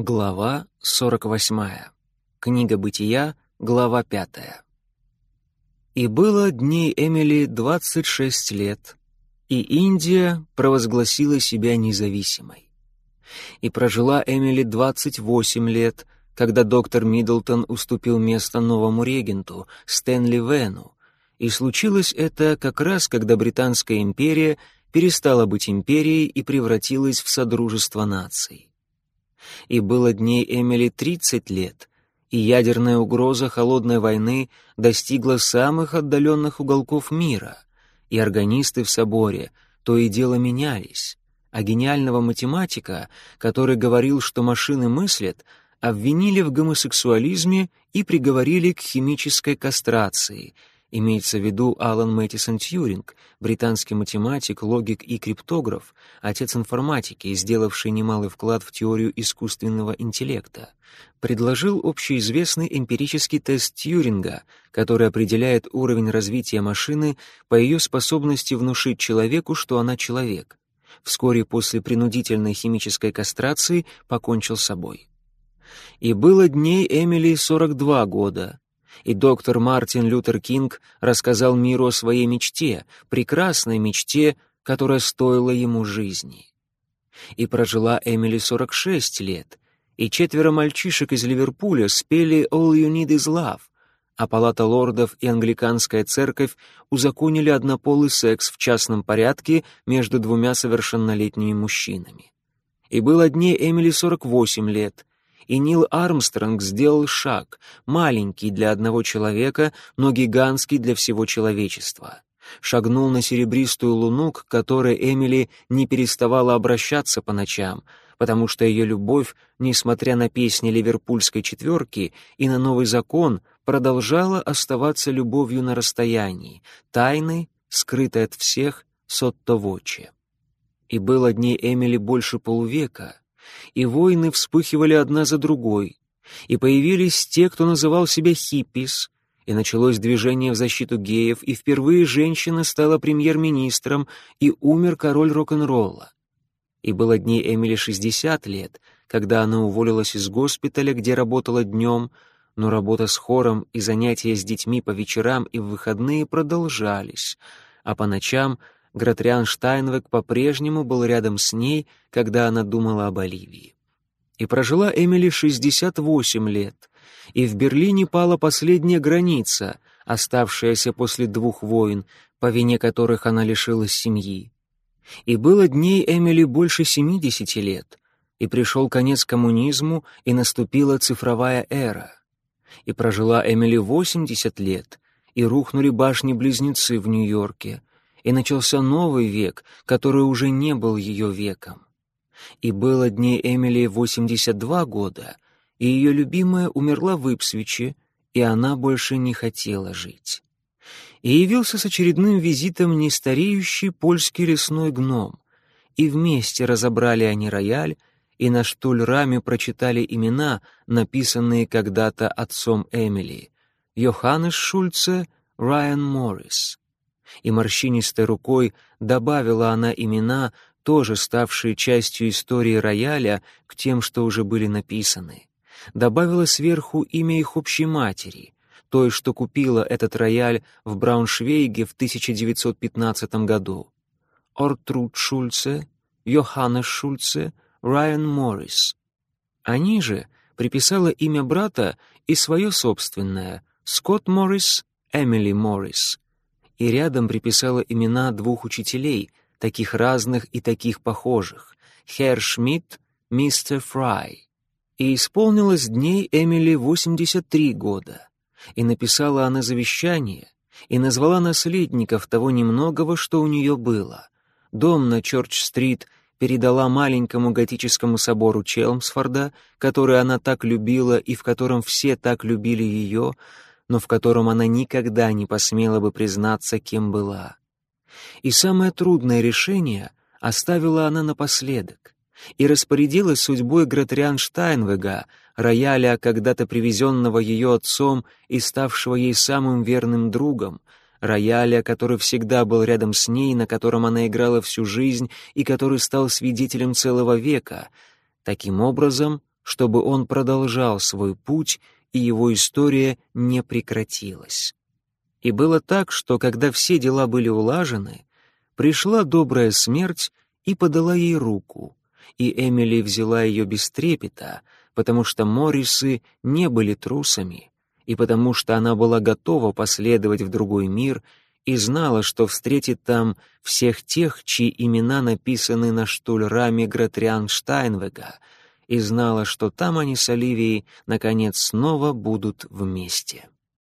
Глава 48. Книга Бытия, глава 5. И было дней Эмили 26 лет, и Индия провозгласила себя независимой. И прожила Эмили 28 лет, когда доктор Миддлтон уступил место новому регенту, Стэнли Вену, и случилось это как раз, когда Британская империя перестала быть империей и превратилась в Содружество наций и было дней Эмили 30 лет, и ядерная угроза холодной войны достигла самых отдаленных уголков мира, и органисты в соборе то и дело менялись, а гениального математика, который говорил, что машины мыслят, обвинили в гомосексуализме и приговорили к химической кастрации — Имеется в виду Алан Мэттисон Тьюринг, британский математик, логик и криптограф, отец информатики, сделавший немалый вклад в теорию искусственного интеллекта. Предложил общеизвестный эмпирический тест Тьюринга, который определяет уровень развития машины по ее способности внушить человеку, что она человек. Вскоре после принудительной химической кастрации покончил с собой. И было дней Эмили 42 года, и доктор Мартин Лютер Кинг рассказал миру о своей мечте, прекрасной мечте, которая стоила ему жизни. И прожила Эмили 46 лет, и четверо мальчишек из Ливерпуля спели «All you need is love», а Палата лордов и Англиканская церковь узаконили однополый секс в частном порядке между двумя совершеннолетними мужчинами. И было дней Эмили 48 лет, и Нил Армстронг сделал шаг, маленький для одного человека, но гигантский для всего человечества. Шагнул на серебристую луну, к которой Эмили не переставала обращаться по ночам, потому что ее любовь, несмотря на песни ливерпульской четверки и на новый закон, продолжала оставаться любовью на расстоянии, тайной, скрытой от всех, сотто-воче. И было дней Эмили больше полувека, и войны вспыхивали одна за другой, и появились те, кто называл себя хиппис, и началось движение в защиту геев, и впервые женщина стала премьер-министром, и умер король рок-н-ролла. И было дней Эмили 60 лет, когда она уволилась из госпиталя, где работала днем, но работа с хором и занятия с детьми по вечерам и в выходные продолжались, а по ночам — Гратриан Штайнвек по-прежнему был рядом с ней, когда она думала об Оливии. И прожила Эмили 68 лет, и в Берлине пала последняя граница, оставшаяся после двух войн, по вине которых она лишилась семьи. И было дней Эмили больше 70 лет, и пришел конец коммунизму, и наступила цифровая эра. И прожила Эмили 80 лет, и рухнули башни-близнецы в Нью-Йорке, и начался новый век, который уже не был ее веком. И было дней Эмили 82 года, и ее любимая умерла в Ипсвиче, и она больше не хотела жить. И явился с очередным визитом нестареющий польский лесной гном, и вместе разобрали они рояль, и на штуль-раме прочитали имена, написанные когда-то отцом Эмили — Йоханнес Шульце, Райан Моррис и морщинистой рукой добавила она имена, тоже ставшие частью истории рояля, к тем, что уже были написаны. Добавила сверху имя их общей матери, той, что купила этот рояль в Брауншвейге в 1915 году. Ортруд Шульце, Йоханнес Шульце, Райан Моррис. Они же приписала имя брата и свое собственное — Скотт Моррис, Эмили Моррис и рядом приписала имена двух учителей, таких разных и таких похожих — Херр Шмидт, мистер Фрай. И исполнилось дней Эмили 83 года, и написала она завещание, и назвала наследников того немногого, что у нее было. Дом на Чорч-стрит передала маленькому готическому собору Челмсфорда, который она так любила и в котором все так любили ее, но в котором она никогда не посмела бы признаться, кем была. И самое трудное решение оставила она напоследок и распорядилась судьбой Гратриан Штайнвега, рояля, когда-то привезенного ее отцом и ставшего ей самым верным другом, рояля, который всегда был рядом с ней, на котором она играла всю жизнь и который стал свидетелем целого века. Таким образом, чтобы он продолжал свой путь, и его история не прекратилась. И было так, что когда все дела были улажены, пришла добрая смерть и подала ей руку, и Эмили взяла ее без трепета, потому что Моррисы не были трусами, и потому что она была готова последовать в другой мир и знала, что встретит там всех тех, чьи имена написаны на штульраме Гратриан Штайнвега, и знала, что там они с Оливией, наконец, снова будут вместе.